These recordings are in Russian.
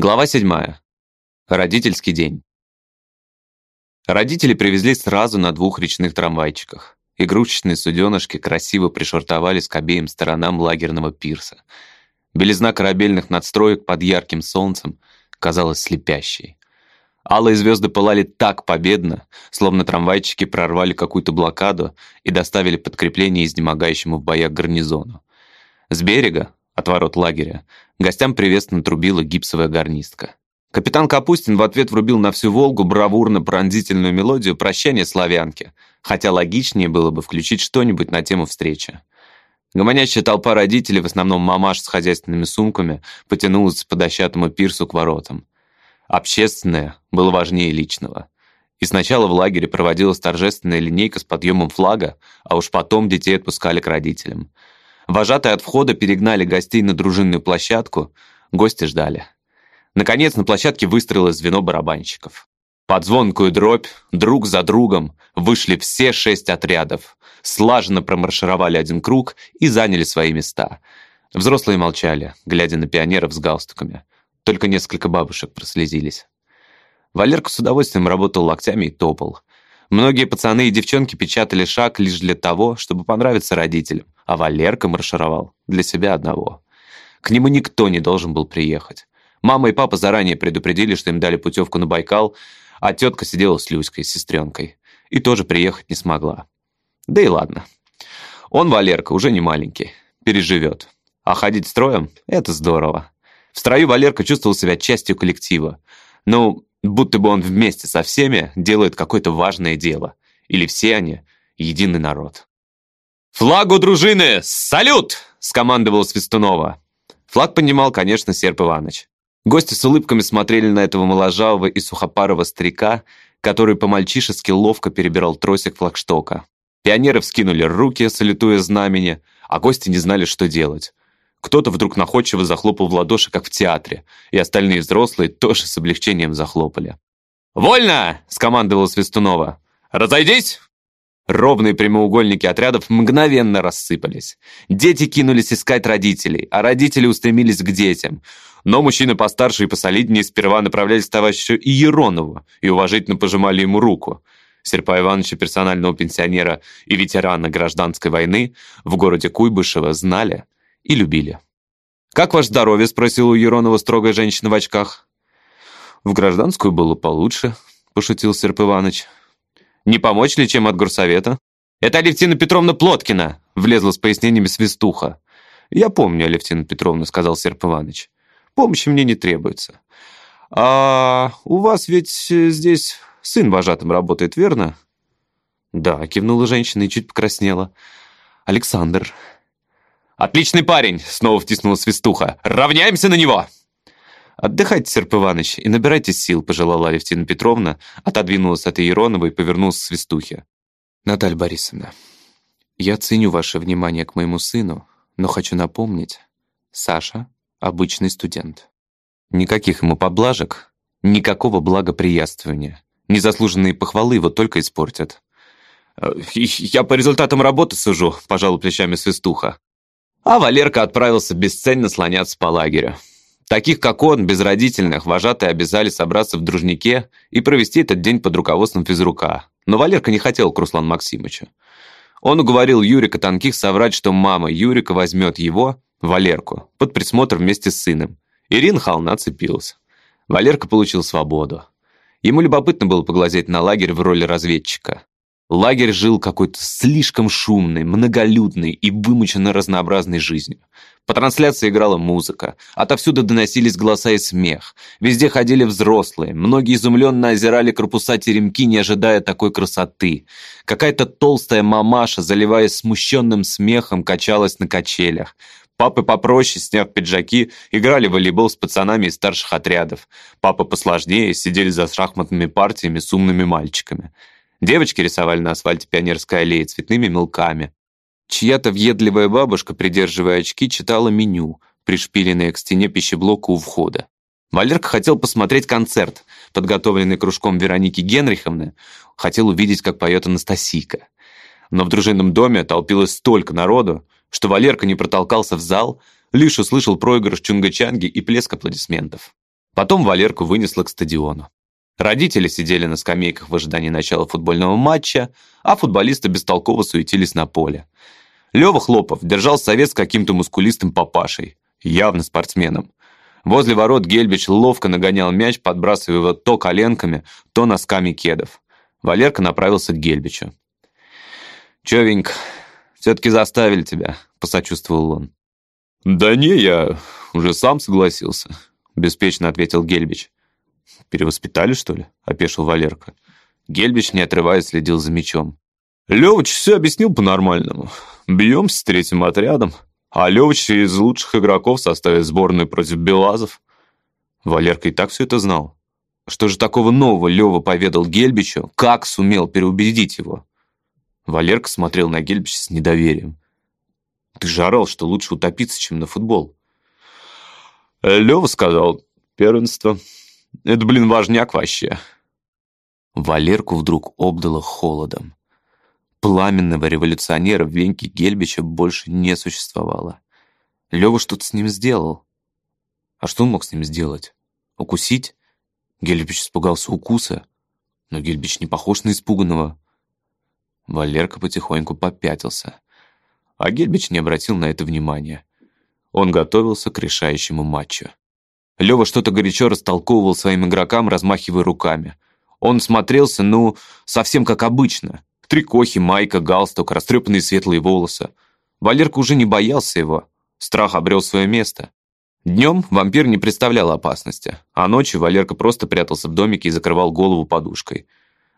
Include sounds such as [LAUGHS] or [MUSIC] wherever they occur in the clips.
Глава 7. Родительский день. Родители привезли сразу на двух речных трамвайчиках. Игрушечные суденышки красиво пришвартовались к обеим сторонам лагерного пирса. Белизна корабельных надстроек под ярким солнцем казалась слепящей. Алые звезды пылали так победно, словно трамвайчики прорвали какую-то блокаду и доставили подкрепление изнемогающему в боях гарнизону. С берега, от ворот лагеря, гостям приветственно трубила гипсовая гарнистка. Капитан Капустин в ответ врубил на всю Волгу бравурно-пронзительную мелодию «Прощание славянки», хотя логичнее было бы включить что-нибудь на тему встречи. Гомонящая толпа родителей, в основном мамаш с хозяйственными сумками, потянулась по дощатому пирсу к воротам. Общественное было важнее личного. И сначала в лагере проводилась торжественная линейка с подъемом флага, а уж потом детей отпускали к родителям. Вожатые от входа перегнали гостей на дружинную площадку, гости ждали. Наконец на площадке выстроилось звено барабанщиков. Под звонкую дробь, друг за другом, вышли все шесть отрядов, слаженно промаршировали один круг и заняли свои места. Взрослые молчали, глядя на пионеров с галстуками. Только несколько бабушек прослезились. Валерка с удовольствием работал локтями и топал. Многие пацаны и девчонки печатали шаг лишь для того, чтобы понравиться родителям, а Валерка маршировал для себя одного. К нему никто не должен был приехать. Мама и папа заранее предупредили, что им дали путевку на Байкал, а тетка сидела с Люськой, с сестренкой, и тоже приехать не смогла. Да и ладно. Он, Валерка, уже не маленький, переживет. А ходить строем — это здорово. В строю Валерка чувствовал себя частью коллектива. Ну, будто бы он вместе со всеми делает какое-то важное дело. Или все они — единый народ. «Флагу дружины! Салют!» — скомандовал Свистунова. Флаг поднимал, конечно, Серп Иванович. Гости с улыбками смотрели на этого моложавого и сухопарого старика, который по-мальчишески ловко перебирал тросик флагштока. Пионеры вскинули руки, салютуя знамени, а гости не знали, что делать. Кто-то вдруг находчиво захлопал в ладоши, как в театре, и остальные взрослые тоже с облегчением захлопали. «Вольно!» — скомандовал Свистунова. «Разойдись!» Ровные прямоугольники отрядов мгновенно рассыпались. Дети кинулись искать родителей, а родители устремились к детям. Но мужчины постарше и посолиднее сперва направлялись к товарищу Иеронову и уважительно пожимали ему руку. Серпа Ивановича, персонального пенсионера и ветерана гражданской войны, в городе Куйбышево знали и любили. «Как ваше здоровье?» — спросила у Еронова строгая женщина в очках. «В гражданскую было получше», — пошутил Серп Иванович. Не помочь ли чем от горсовета? Это Алевтина Петровна Плоткина, влезла с пояснениями свистуха. Я помню, Алевтина Петровна, сказал Серп Иванович. Помощи мне не требуется. А у вас ведь здесь сын вожатым работает, верно? Да, кивнула женщина и чуть покраснела. Александр. Отличный парень, снова втиснула свистуха. Равняемся на него! «Отдыхайте, Серп Иванович, и набирайтесь сил», — пожелала Алевтина Петровна, отодвинулась от Иеронова и повернулась к свистухе. «Наталья Борисовна, я ценю ваше внимание к моему сыну, но хочу напомнить, Саша — обычный студент. Никаких ему поблажек, никакого благоприятствования. Незаслуженные похвалы его только испортят». «Э, «Я по результатам работы сужу», — пожал плечами свистуха. А Валерка отправился бесцельно слоняться по лагерю. Таких, как он, безродительных, вожатые обязали собраться в дружнике и провести этот день под руководством физрука. Но Валерка не хотел к Руслану Максимовичу. Он уговорил Юрика Тонких соврать, что мама Юрика возьмет его, Валерку, под присмотр вместе с сыном. Ирина Хална цепилась. Валерка получил свободу. Ему любопытно было поглазеть на лагерь в роли разведчика. Лагерь жил какой-то слишком шумной, многолюдной и вымученно разнообразной жизнью. По трансляции играла музыка, отовсюду доносились голоса и смех. Везде ходили взрослые, многие изумленно озирали корпуса теремки, не ожидая такой красоты. Какая-то толстая мамаша, заливаясь смущенным смехом, качалась на качелях. Папы попроще, сняв пиджаки, играли в волейбол с пацанами из старших отрядов. Папы посложнее сидели за шахматными партиями с умными мальчиками. Девочки рисовали на асфальте пионерской аллеи цветными мелками. Чья-то въедливая бабушка, придерживая очки, читала меню, пришпиленное к стене пищеблока у входа. Валерка хотел посмотреть концерт, подготовленный кружком Вероники Генриховны, хотел увидеть, как поет Анастасийка. Но в дружинном доме толпилось столько народу, что Валерка не протолкался в зал, лишь услышал проигрыш чунга-чанги и плеск аплодисментов. Потом Валерку вынесло к стадиону. Родители сидели на скамейках в ожидании начала футбольного матча, а футболисты бестолково суетились на поле. Лёва Хлопов держал совет с каким-то мускулистым папашей, явно спортсменом. Возле ворот Гельбич ловко нагонял мяч, подбрасывая его то коленками, то носками кедов. Валерка направился к Гельбичу. «Чё, Винька, все-таки заставили тебя», — посочувствовал он. «Да не, я уже сам согласился», — беспечно ответил Гельбич. «Перевоспитали, что ли?» — опешил Валерка. Гельбич, не отрываясь, следил за мячом. «Левыч все объяснил по-нормальному. Бьемся с третьим отрядом, а Левыч из лучших игроков составит сборную против Белазов». Валерка и так все это знал. Что же такого нового Лева поведал Гельбичу? Как сумел переубедить его? Валерка смотрел на Гельбича с недоверием. «Ты же орал, что лучше утопиться, чем на футбол». Лева сказал, первенство. Это, блин, важняк вообще. Валерку вдруг обдало холодом. Пламенного революционера в Веньке Гельбича больше не существовало. Лёва что-то с ним сделал. А что он мог с ним сделать? Укусить? Гельбич испугался укуса, но Гельбич не похож на испуганного. Валерка потихоньку попятился, а Гельбич не обратил на это внимания. Он готовился к решающему матчу. Лёва что-то горячо растолковывал своим игрокам, размахивая руками. Он смотрелся, ну, совсем как обычно. Трикохи, майка, галстук, растрепанные светлые волосы. Валерка уже не боялся его. Страх обрел свое место. Днем вампир не представлял опасности, а ночью Валерка просто прятался в домике и закрывал голову подушкой.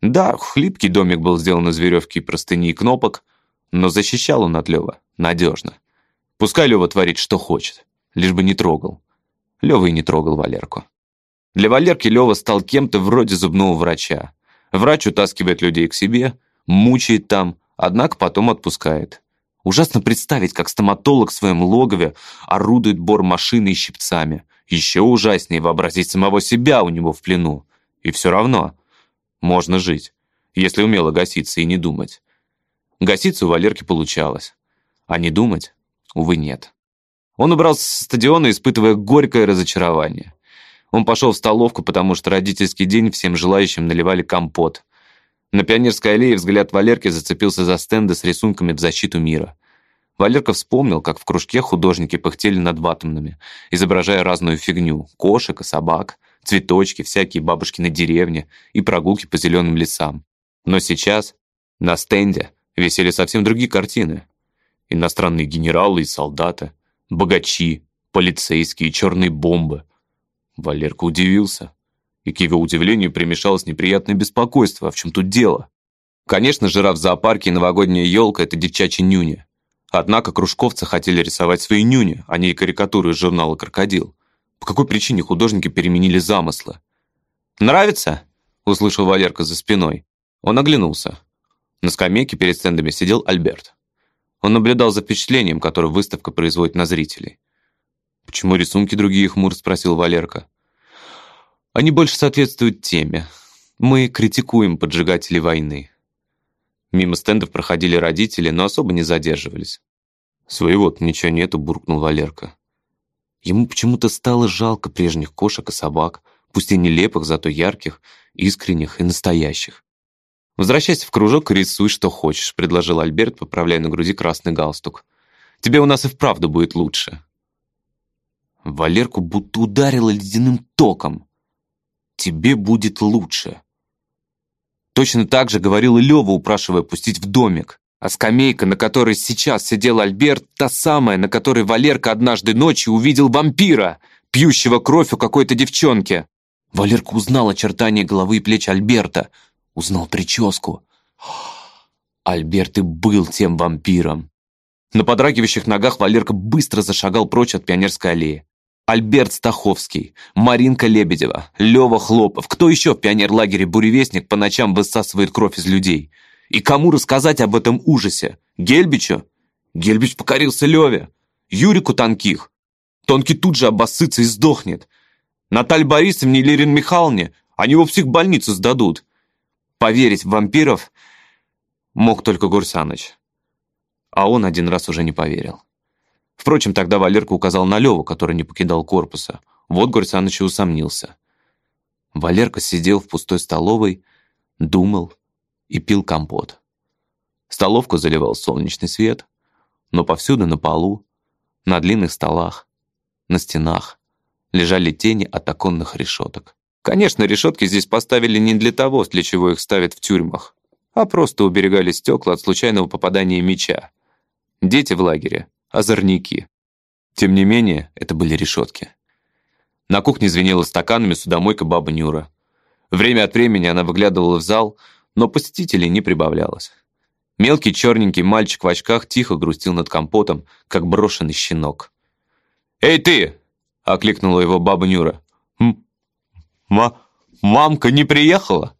Да, хлипкий домик был сделан из веревки, простыни и кнопок, но защищал он от Лёва надежно. Пускай Лёва творит, что хочет, лишь бы не трогал. Лёва и не трогал Валерку. Для Валерки Лёва стал кем-то вроде зубного врача. Врач утаскивает людей к себе, мучает там, однако потом отпускает. Ужасно представить, как стоматолог в своем логове орудует бор машины и щипцами. Еще ужаснее вообразить самого себя у него в плену. И все равно можно жить, если умело гаситься и не думать. Гаситься у Валерки получалось, а не думать, увы, нет. Он убрался с стадиона, испытывая горькое разочарование. Он пошел в столовку, потому что родительский день всем желающим наливали компот – на Пионерской аллее взгляд Валерки зацепился за стенды с рисунками в защиту мира. Валерка вспомнил, как в кружке художники пыхтели над ватумными, изображая разную фигню — кошек и собак, цветочки, всякие бабушки на деревне и прогулки по зеленым лесам. Но сейчас на стенде висели совсем другие картины. Иностранные генералы и солдаты, богачи, полицейские, черные бомбы. Валерка удивился и к его удивлению примешалось неприятное беспокойство. А в чем тут дело? Конечно, жираф в зоопарке и новогодняя елка – это девчачья нюня. Однако кружковцы хотели рисовать свои нюни, а не карикатуры из журнала «Крокодил». По какой причине художники переменили замыслы? «Нравится?» – услышал Валерка за спиной. Он оглянулся. На скамейке перед стендами сидел Альберт. Он наблюдал за впечатлением, которое выставка производит на зрителей. «Почему рисунки другие хмур?» – спросил Валерка. Они больше соответствуют теме. Мы критикуем поджигателей войны. Мимо стендов проходили родители, но особо не задерживались. «Своего-то ничего нету», — буркнул Валерка. Ему почему-то стало жалко прежних кошек и собак, пусть и нелепых, зато ярких, искренних и настоящих. «Возвращайся в кружок и рисуй, что хочешь», — предложил Альберт, поправляя на груди красный галстук. «Тебе у нас и вправду будет лучше». Валерку будто ударило ледяным током тебе будет лучше. Точно так же говорил и Лёва, упрашивая пустить в домик. А скамейка, на которой сейчас сидел Альберт, та самая, на которой Валерка однажды ночью увидел вампира, пьющего кровь у какой-то девчонки. Валерка узнал очертания головы и плеч Альберта, узнал прическу. Альберт и был тем вампиром. На подрагивающих ногах Валерка быстро зашагал прочь от Пионерской аллеи. Альберт Стаховский, Маринка Лебедева, Лёва Хлопов. Кто еще в пионерлагере «Буревестник» по ночам высасывает кровь из людей? И кому рассказать об этом ужасе? Гельбичу? Гельбич покорился Леве. Юрику Тонких. Тонкий тут же обоссытся и сдохнет. Наталье Борисовне или Ирин Михайловне они его в психбольницу сдадут. Поверить в вампиров мог только Гурсаныч. А он один раз уже не поверил. Впрочем, тогда Валерка указал на Леву, который не покидал корпуса. Вот Горь Саныч и усомнился. Валерка сидел в пустой столовой, думал и пил компот. Столовку заливал солнечный свет, но повсюду на полу, на длинных столах, на стенах лежали тени от оконных решеток. Конечно, решетки здесь поставили не для того, для чего их ставят в тюрьмах, а просто уберегали стекла от случайного попадания меча. Дети в лагере — озорники. Тем не менее, это были решетки. На кухне звенела стаканами судомойка баба Нюра. Время от времени она выглядывала в зал, но посетителей не прибавлялось. Мелкий черненький мальчик в очках тихо грустил над компотом, как брошенный щенок. «Эй, ты!» — окликнула его баба Нюра. «Ма... мамка не приехала?»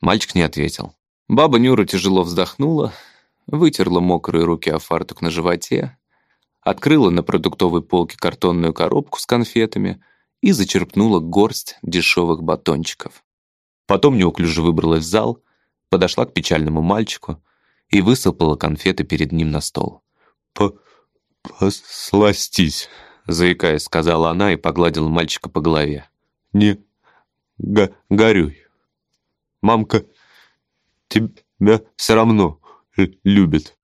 Мальчик не ответил. Баба Нюра тяжело вздохнула, вытерла мокрые руки о фартук на животе, открыла на продуктовой полке картонную коробку с конфетами и зачерпнула горсть дешевых батончиков. Потом неуклюже выбралась в зал, подошла к печальному мальчику и высыпала конфеты перед ним на стол. «Посластись», — заикаясь, сказала она и погладила мальчика по голове. «Не го горюй. Мамка тебя все равно [LAUGHS] любит».